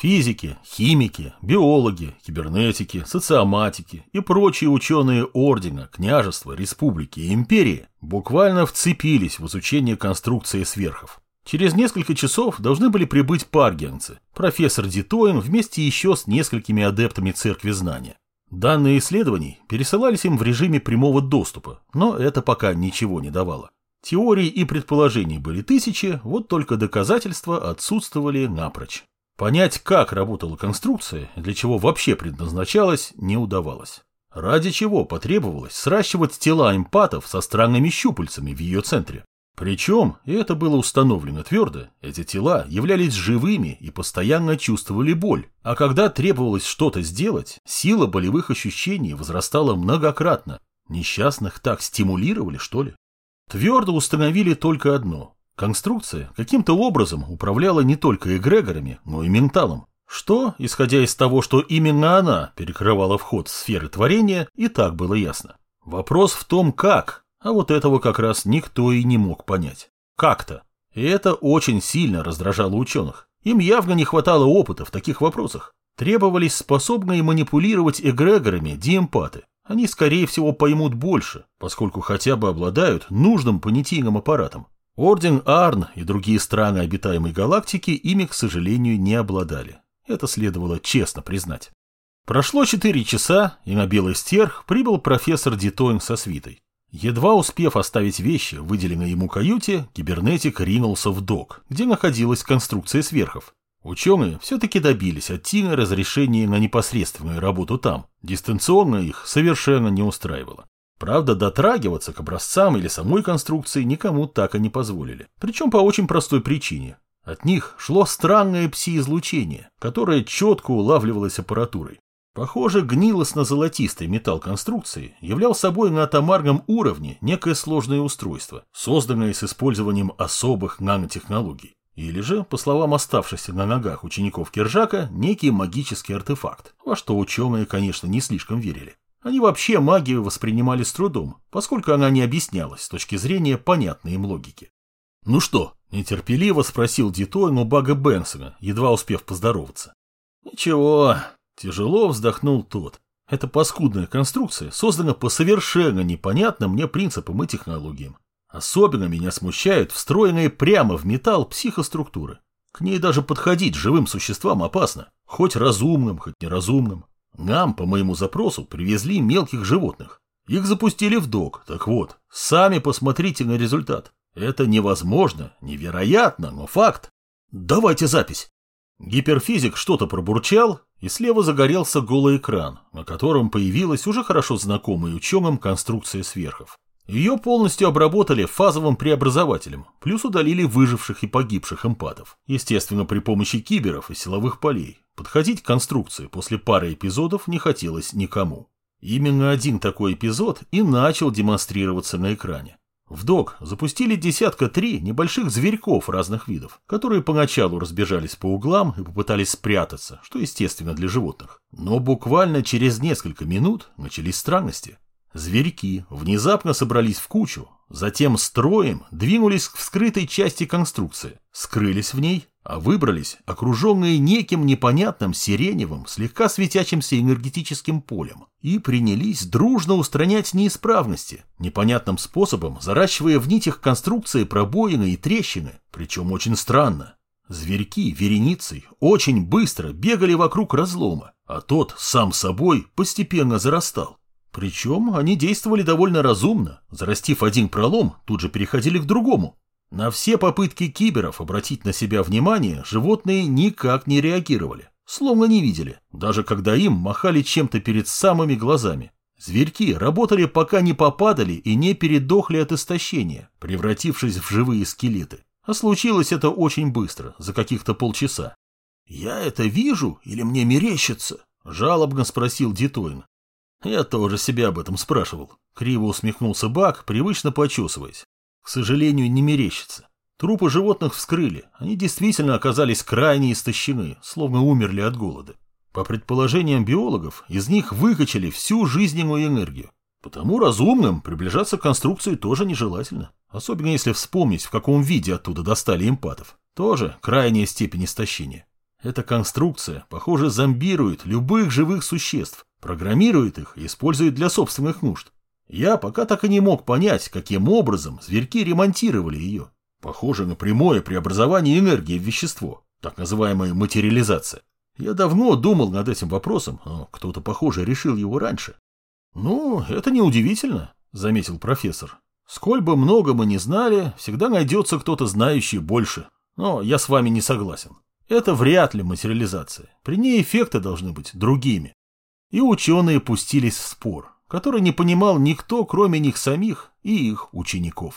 Физики, химики, биологи, кибернетики, социоматики и прочие ученые ордена, княжества, республики и империи буквально вцепились в изучение конструкции сверхов. Через несколько часов должны были прибыть паргенцы, профессор Дитоин вместе еще с несколькими адептами церкви знания. Данные исследований пересылались им в режиме прямого доступа, но это пока ничего не давало. Теорий и предположений были тысячи, вот только доказательства отсутствовали напрочь. Понять, как работала конструкция, для чего вообще предназначалась, не удавалось. Ради чего потребовалось сращивать тела эмпатов со странными щупальцами в ее центре. Причем, и это было установлено твердо, эти тела являлись живыми и постоянно чувствовали боль, а когда требовалось что-то сделать, сила болевых ощущений возрастала многократно. Несчастных так стимулировали, что ли? Твердо установили только одно. Конструкция каким-то образом управляла не только эгрегорами, но и менталом. Что, исходя из того, что именно она перекрывала вход в сферы творения, и так было ясно. Вопрос в том, как, а вот этого как раз никто и не мог понять. Как-то. И это очень сильно раздражало ученых. Им явно не хватало опыта в таких вопросах. Требовались способные манипулировать эгрегорами диэмпаты. Они, скорее всего, поймут больше, поскольку хотя бы обладают нужным понятийным аппаратом. Орден Арн и другие страны обитаемой галактики ими, к сожалению, не обладали. Это следовало честно признать. Прошло четыре часа, и на Белый Стерх прибыл профессор Дитоин со свитой. Едва успев оставить вещи, выделенные ему каюте, кибернетик ринулся в док, где находилась конструкция сверхов. Ученые все-таки добились от Тины разрешения на непосредственную работу там. Дистанционно их совершенно не устраивало. Правда, дотрагиваться к образцам или самой конструкции никому так и не позволили. Причем по очень простой причине. От них шло странное пси-излучение, которое четко улавливалось аппаратурой. Похоже, гнилостно-золотистый металл конструкции являл собой на атомарном уровне некое сложное устройство, созданное с использованием особых нанотехнологий. Или же, по словам оставшихся на ногах учеников Киржака, некий магический артефакт, во что ученые, конечно, не слишком верили. Они вообще магию воспринимали с трудом, поскольку она не объяснялась с точки зрения понятной им логики. «Ну что?» – нетерпеливо спросил Дитоин у Бага Бенсона, едва успев поздороваться. «Ничего, Тяжело вздохнул тот. Эта паскудная конструкция создана по совершенно непонятным мне принципам и технологиям. Особенно меня смущают встроенные прямо в металл психоструктуры. К ней даже подходить живым существам опасно, хоть разумным, хоть неразумным. Нам, по моему запросу, привезли мелких животных. Их запустили в док, так вот, сами посмотрите на результат. Это невозможно, невероятно, но факт. Давайте запись. Гиперфизик что-то пробурчал, и слева загорелся голый экран, на котором появилась уже хорошо знакомая ученым конструкция сверхов. Ее полностью обработали фазовым преобразователем, плюс удалили выживших и погибших эмпатов, естественно, при помощи киберов и силовых полей. Подходить к конструкции после пары эпизодов не хотелось никому. Именно один такой эпизод и начал демонстрироваться на экране. В док запустили десятка три небольших зверьков разных видов, которые поначалу разбежались по углам и попытались спрятаться, что естественно для животных. Но буквально через несколько минут начались странности. Зверьки внезапно собрались в кучу, затем строем двинулись к вскрытой части конструкции, скрылись в ней, а выбрались окруженные неким непонятным сиреневым, слегка светящимся энергетическим полем, и принялись дружно устранять неисправности, непонятным способом заращивая в нитях конструкции пробоины и трещины, причем очень странно. Зверьки вереницей очень быстро бегали вокруг разлома, а тот сам собой постепенно зарастал. Причем они действовали довольно разумно, зарастив один пролом, тут же переходили к другому. На все попытки киберов обратить на себя внимание животные никак не реагировали, словно не видели, даже когда им махали чем-то перед самыми глазами. Зверьки работали пока не попадали и не передохли от истощения, превратившись в живые скелеты. А случилось это очень быстро, за каких-то полчаса. «Я это вижу или мне мерещится?» – жалобно спросил Дитоин. Я тоже себя об этом спрашивал. Криво усмехнулся Бак, привычно почесываясь. Сожалению, не мерещится. Трупы животных вскрыли. Они действительно оказались крайне истощены, словно умерли от голода. По предположениям биологов, из них выкачали всю жизненную энергию. Потому разумным приближаться к конструкции тоже нежелательно. Особенно если вспомнить, в каком виде оттуда достали импатов. Тоже крайняя степень истощения. Эта конструкция, похоже, зомбирует любых живых существ, программирует их и использует для собственных нужд. Я пока так и не мог понять, каким образом зверьки ремонтировали ее. Похоже на прямое преобразование энергии в вещество, так называемая материализация. Я давно думал над этим вопросом, но кто-то, похоже, решил его раньше. «Ну, это неудивительно», — заметил профессор. «Сколь бы много мы не знали, всегда найдется кто-то знающий больше. Но я с вами не согласен. Это вряд ли материализация. При ней эффекты должны быть другими». И ученые пустились в спор, который не понимал никто, кроме них самих и их учеников.